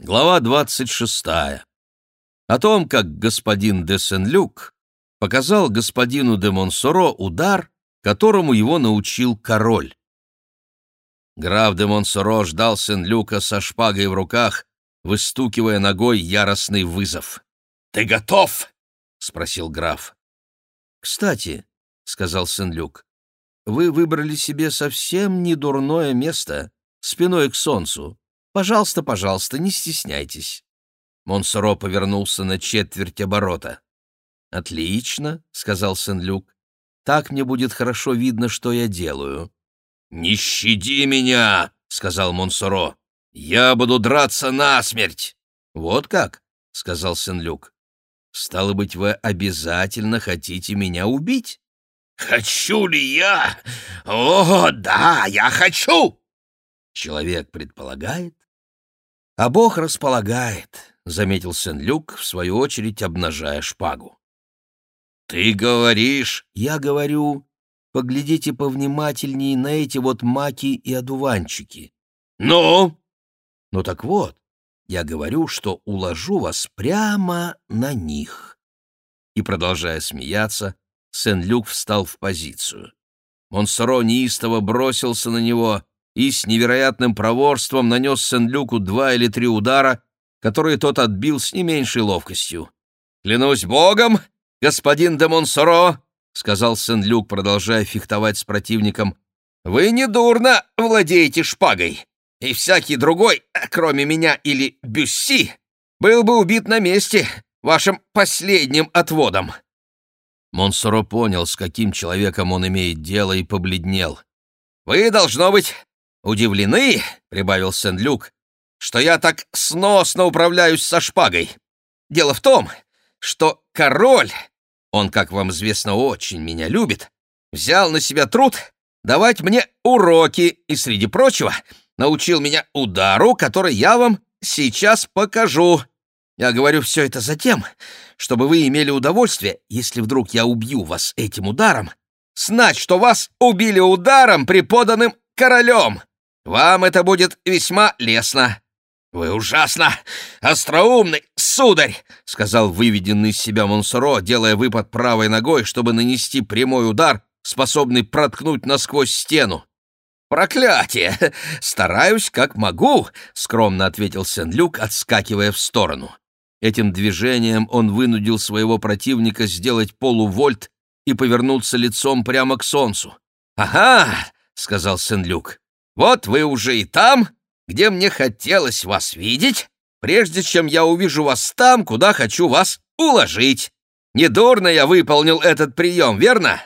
Глава 26. О том, как господин де Сен-Люк показал господину де Монсоро удар, которому его научил король. Граф де Монсоро ждал Сен-Люка со шпагой в руках, выстукивая ногой яростный вызов. «Ты готов?» — спросил граф. «Кстати», — сказал Сен-Люк, — «вы выбрали себе совсем не дурное место, спиной к солнцу. Пожалуйста, пожалуйста, не стесняйтесь. Монсоро повернулся на четверть оборота. «Отлично», — сказал Сен-Люк. «Так мне будет хорошо видно, что я делаю». «Не щади меня!» — сказал Монсоро. «Я буду драться насмерть!» «Вот как?» — сказал Сен-Люк. «Стало быть, вы обязательно хотите меня убить?» «Хочу ли я? О, да, я хочу!» Человек предполагает, «А Бог располагает», — заметил Сен-Люк, в свою очередь обнажая шпагу. «Ты говоришь...» «Я говорю, поглядите повнимательнее на эти вот маки и одуванчики». «Ну?» «Ну так вот, я говорю, что уложу вас прямо на них». И, продолжая смеяться, Сен-Люк встал в позицию. Монсоро неистово бросился на него — и с невероятным проворством нанес Сен-Люку два или три удара, которые тот отбил с не меньшей ловкостью. «Клянусь богом, господин де Монсоро!» — сказал Сен-Люк, продолжая фехтовать с противником. «Вы недурно владеете шпагой, и всякий другой, кроме меня или Бюсси, был бы убит на месте вашим последним отводом». Монсоро понял, с каким человеком он имеет дело, и побледнел. «Вы, должно быть, «Удивлены, — прибавил Сен-Люк, — что я так сносно управляюсь со шпагой. Дело в том, что король, он, как вам известно, очень меня любит, взял на себя труд давать мне уроки и, среди прочего, научил меня удару, который я вам сейчас покажу. Я говорю все это за тем, чтобы вы имели удовольствие, если вдруг я убью вас этим ударом, знать, что вас убили ударом, преподанным королем. Вам это будет весьма лестно». «Вы ужасно остроумный, сударь!» — сказал выведенный из себя Монсоро, делая выпад правой ногой, чтобы нанести прямой удар, способный проткнуть насквозь стену. «Проклятие! Стараюсь, как могу!» — скромно ответил Сен-Люк, отскакивая в сторону. Этим движением он вынудил своего противника сделать полувольт и повернуться лицом прямо к солнцу. «Ага!» — сказал Сен-Люк. Вот вы уже и там, где мне хотелось вас видеть, прежде чем я увижу вас там, куда хочу вас уложить. Недурно я выполнил этот прием, верно?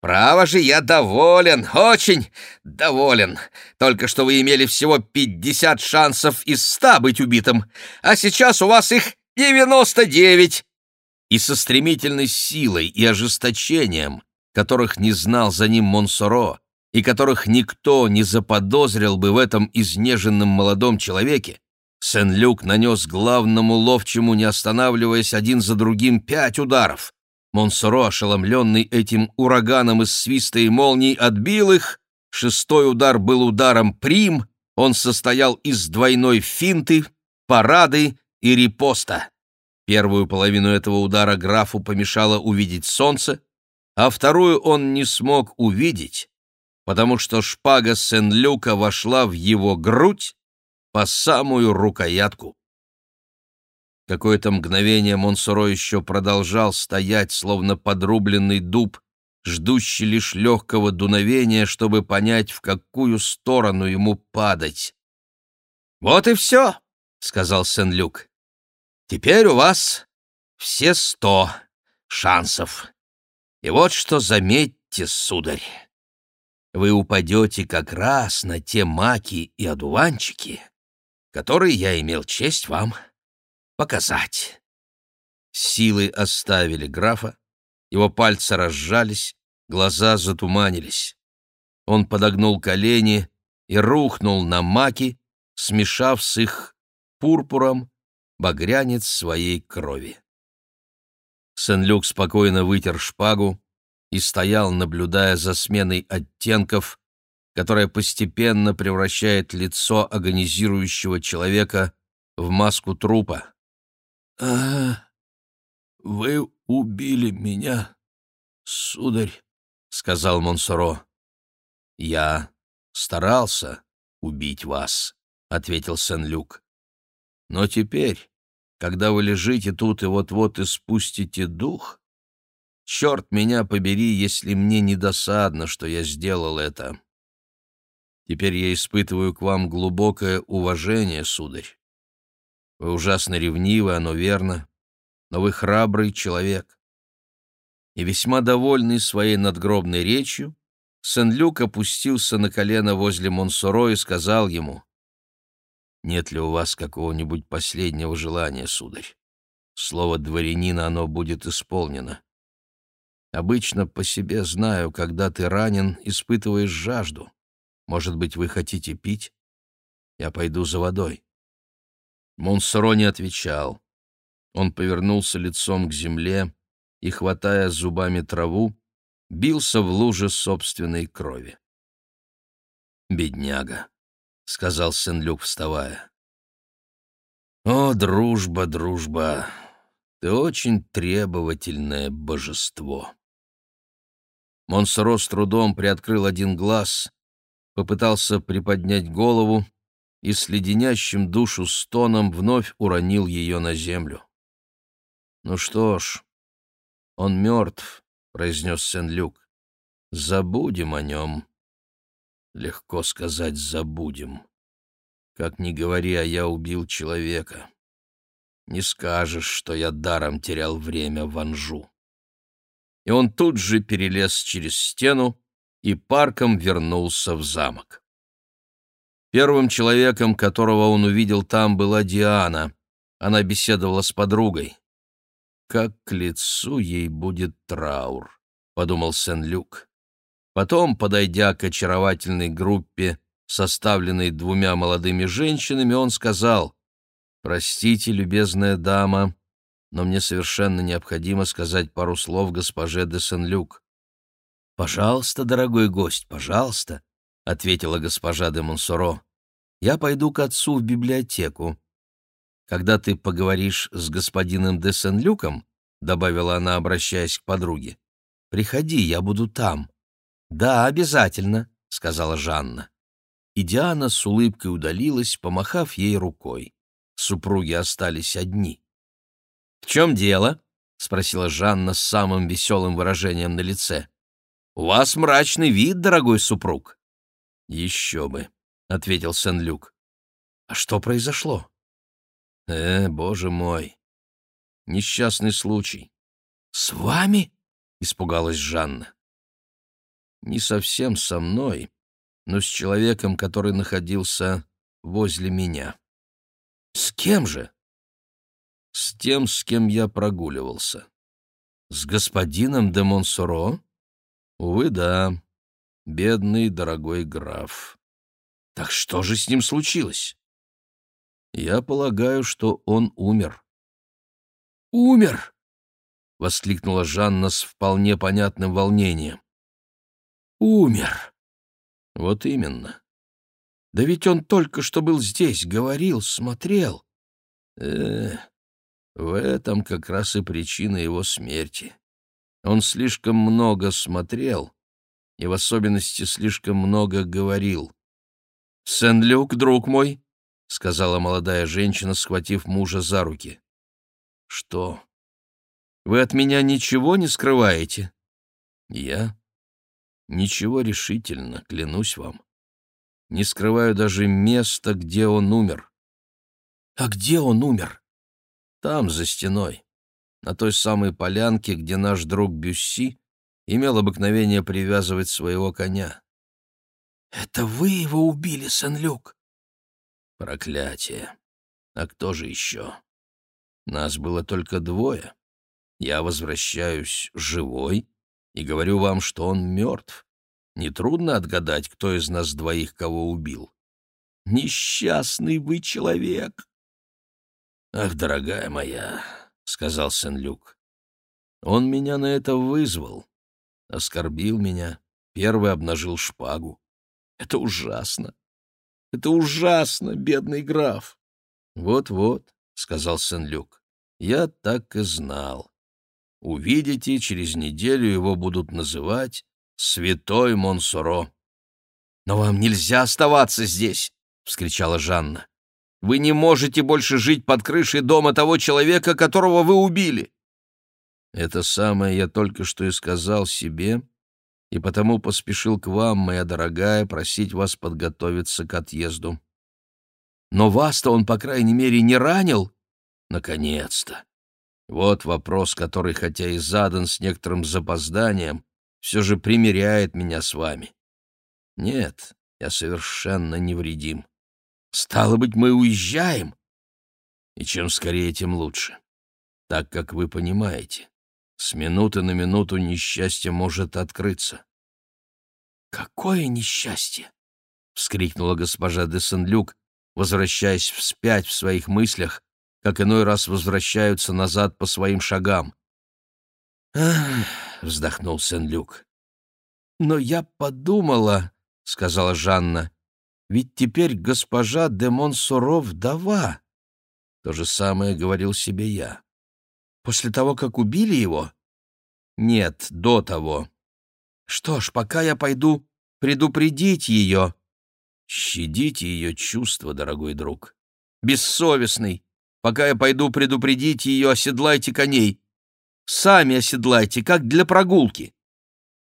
Право же, я доволен, очень доволен. Только что вы имели всего пятьдесят шансов из ста быть убитым, а сейчас у вас их девяносто девять. И со стремительной силой и ожесточением, которых не знал за ним Монсоро, и которых никто не заподозрил бы в этом изнеженном молодом человеке, Сен-Люк нанес главному ловчему, не останавливаясь один за другим, пять ударов. Монсоро, ошеломленный этим ураганом из свиста и молний, отбил их. Шестой удар был ударом прим, он состоял из двойной финты, парады и репоста. Первую половину этого удара графу помешало увидеть солнце, а вторую он не смог увидеть, потому что шпага Сен-Люка вошла в его грудь по самую рукоятку. Какое-то мгновение Монсоро еще продолжал стоять, словно подрубленный дуб, ждущий лишь легкого дуновения, чтобы понять, в какую сторону ему падать. «Вот и все», — сказал Сен-Люк. «Теперь у вас все сто шансов. И вот что заметьте, сударь вы упадете как раз на те маки и одуванчики, которые я имел честь вам показать. Силы оставили графа, его пальцы разжались, глаза затуманились. Он подогнул колени и рухнул на маки, смешав с их пурпуром багрянец своей крови. Сен-Люк спокойно вытер шпагу, и стоял, наблюдая за сменой оттенков, которая постепенно превращает лицо агонизирующего человека в маску трупа. «А, вы убили меня, сударь», — сказал Монсоро. «Я старался убить вас», — ответил Сен-Люк. «Но теперь, когда вы лежите тут и вот-вот испустите дух, черт меня побери, если мне не досадно, что я сделал это. Теперь я испытываю к вам глубокое уважение, сударь. Вы ужасно ревнивы, оно верно, но вы храбрый человек». И весьма довольный своей надгробной речью, Сен-Люк опустился на колено возле Монсоро и сказал ему, «Нет ли у вас какого-нибудь последнего желания, сударь? Слово дворянина оно будет исполнено. Обычно по себе знаю, когда ты ранен, испытываешь жажду. Может быть, вы хотите пить? Я пойду за водой». Монсоро не отвечал. Он повернулся лицом к земле и, хватая зубами траву, бился в луже собственной крови. «Бедняга», — сказал Сен-Люк, вставая. «О, дружба, дружба, ты очень требовательное божество». Монсоро с трудом приоткрыл один глаз, попытался приподнять голову и с леденящим душу стоном вновь уронил ее на землю. «Ну что ж, он мертв», — произнес Сен-Люк. «Забудем о нем». Легко сказать «забудем». Как ни говори, а я убил человека. Не скажешь, что я даром терял время в Анжу. И он тут же перелез через стену и парком вернулся в замок. Первым человеком, которого он увидел там, была Диана. Она беседовала с подругой как к лицу ей будет траур, — подумал Сен-Люк. Потом, подойдя к очаровательной группе, составленной двумя молодыми женщинами, он сказал, «Простите, любезная дама, но мне совершенно необходимо сказать пару слов госпоже де Сен-Люк». «Пожалуйста, дорогой гость, пожалуйста», — ответила госпожа де Монсоро. «Я пойду к отцу в библиотеку. Когда ты поговоришь с господином де Сен-Люком, — добавила она, обращаясь к подруге, — приходи, я буду там. — Да, обязательно, — сказала Жанна. И Диана с улыбкой удалилась, помахав ей рукой. Супруги остались одни. — В чем дело? — спросила Жанна с самым веселым выражением на лице. — У вас мрачный вид, дорогой супруг. — Еще бы, — ответил Сен-Люк. — А что произошло? Э, боже мой! Несчастный случай. С вами? Испугалась Жанна. Не совсем со мной, но с человеком, который находился возле меня. С кем же? С тем, с кем я прогуливался. С господином де Монсоро? Увы, да. Бедный дорогой граф. Так что же с ним случилось? Я полагаю, что он умер. «Умер!» — воскликнула Жанна с вполне понятным волнением. «Умер!» «Вот именно. Да ведь он только что был здесь, говорил, смотрел. Э, в этом как раз и причина его смерти. Он слишком много смотрел и в особенности слишком много говорил. «Сен-Люк, друг мой, — сказала молодая женщина, схватив мужа за руки. «Что? Вы от меня ничего не скрываете?» «Я? Ничего решительно, клянусь вам. Не скрываю даже места, где он умер». «А где он умер?» «Там, за стеной, на той самой полянке, где наш друг Бюсси имел обыкновение привязывать своего коня». «Это вы его убили, Сен-Люк?» Проклятие! А кто же еще? Нас было только двое. Я возвращаюсь живой и говорю вам, что он мертв. Нетрудно отгадать, кто из нас двоих кого убил. Несчастный вы человек! Ах, дорогая моя, — сказал Сен-Люк, — он меня на это вызвал, оскорбил меня, первый обнажил шпагу. Это ужасно. Это ужасно, бедный граф. Вот-вот, сказал Сен-Люк. Я так и знал. Увидите, через неделю его будут называть Святой Монсоро. Но вам нельзя оставаться здесь, вскричала Жанна. Вы не можете больше жить под крышей дома того человека, которого вы убили. Это самое я только что и сказал себе, и потому поспешил к вам, моя дорогая, просить вас подготовиться к отъезду. Но вас-то он, по крайней мере, не ранил? Наконец-то. Вот вопрос, который, хотя и задан с некоторым запозданием, все же примиряет меня с вами. Нет, я совершенно невредим. Стало быть, мы уезжаем. И чем скорее, тем лучше. Так как вы понимаете, с минуты на минуту несчастье может открыться. «Какое несчастье!» — вскрикнула госпожа де Сен-Люк, возвращаясь вспять в своих мыслях, как иной раз возвращаются назад по своим шагам. «Ах!» — вздохнул Сен-Люк. «Но я подумала», — сказала Жанна, — «ведь теперь госпожа де Монсоро вдова». То же самое говорил себе я. После того, как убили его? Нет, до того. Что ж, пока я пойду предупредить ее. Щадите ее чувства, дорогой друг. Бессовестный. Пока я пойду предупредить ее, оседлайте коней. Сами оседлайте, как для прогулки.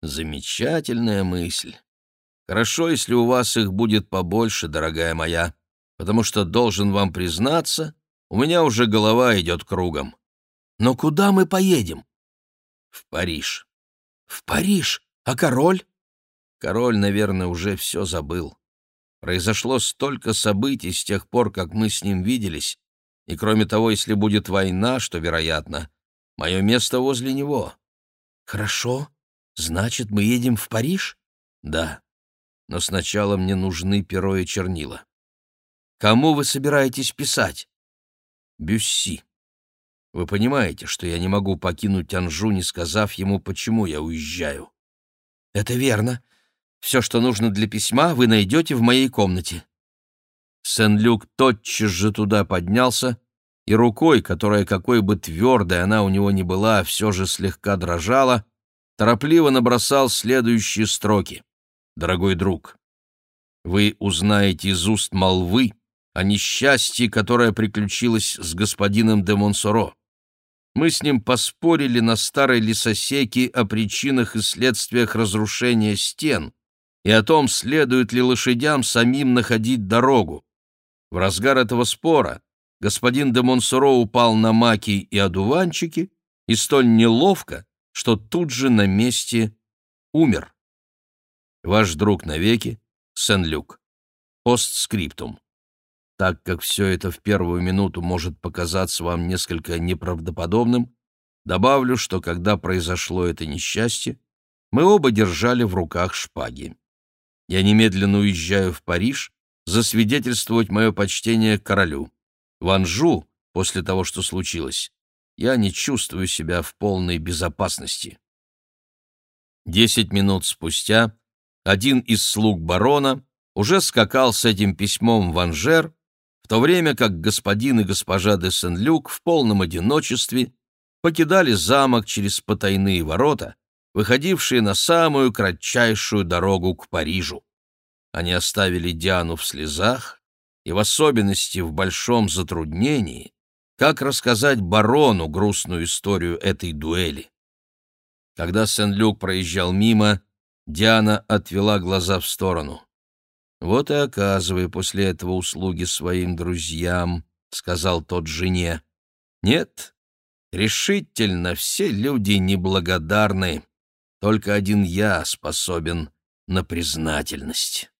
Замечательная мысль. Хорошо, если у вас их будет побольше, дорогая моя, потому что, должен вам признаться, у меня уже голова идет кругом. Но куда мы поедем? В Париж. В Париж? А король? Король, наверное, уже все забыл. Произошло столько событий с тех пор, как мы с ним виделись, и кроме того, если будет война, что вероятно, мое место возле него. Хорошо. Значит, мы едем в Париж? Да. Но сначала мне нужны перо и чернила. Кому вы собираетесь писать? Бюсси. Вы понимаете, что я не могу покинуть Анжу, не сказав ему, почему я уезжаю. Это верно. Все, что нужно для письма, вы найдете в моей комнате. Сен-Люк тотчас же туда поднялся, и рукой, которая какой бы твердой она у него ни была, все же слегка дрожала, торопливо набросал следующие строки. «Дорогой друг, вы узнаете из уст молвы о несчастье, которое приключилось с господином де Монсоро. Мы с ним поспорили на старой лесосеке о причинах и следствиях разрушения стен и о том, следует ли лошадям самим находить дорогу. В разгар этого спора господин де Монсоро упал на маки и одуванчики и столь неловко, что тут же на месте умер. Ваш друг навеки, Сен-Люк. Постскриптум. Так как все это в первую минуту может показаться вам несколько неправдоподобным, добавлю, что когда произошло это несчастье, мы оба держали в руках шпаги. Я немедленно уезжаю в Париж засвидетельствовать мое почтение королю. В Анжу, после того, что случилось, я не чувствую себя в полной безопасности. Десять минут спустя один из слуг барона уже скакал с этим письмом в Анжер в то время как господин и госпожа де Сен-Люк в полном одиночестве покидали замок через потайные ворота, выходившие на самую кратчайшую дорогу к Парижу. Они оставили Диану в слезах и в особенности в большом затруднении, как рассказать барону грустную историю этой дуэли. Когда Сен-Люк проезжал мимо, Диана отвела глаза в сторону. «Вот и оказывай после этого услуги своим друзьям», — сказал тот жене. «Нет, решительно все люди неблагодарны. Только один я способен на признательность».